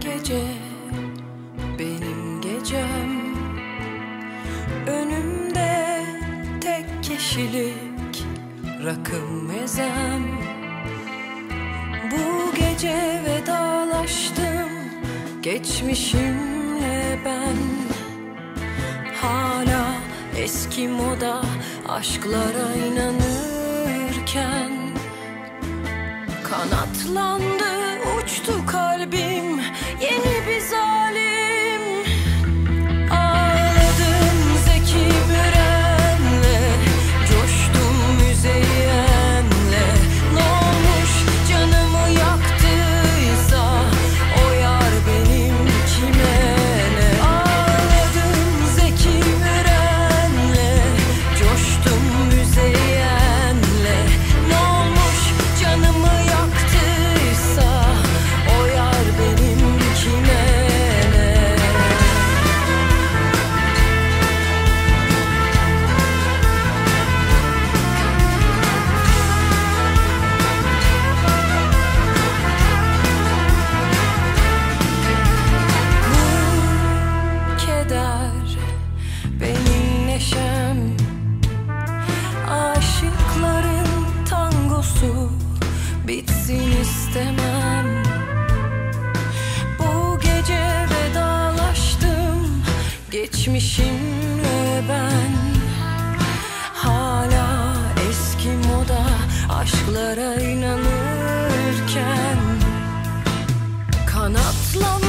gece benim gecem. Önümde tek kişilik rakım mezem. Bu gece vedalaştım geçmişimle ben. Hala eski moda aşklara inanırken Kanatlandı istemem. Bu gece vedalaştım geçmişimle ben. Hala eski moda aşklara inanırken Kanatlandı